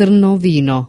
crnovino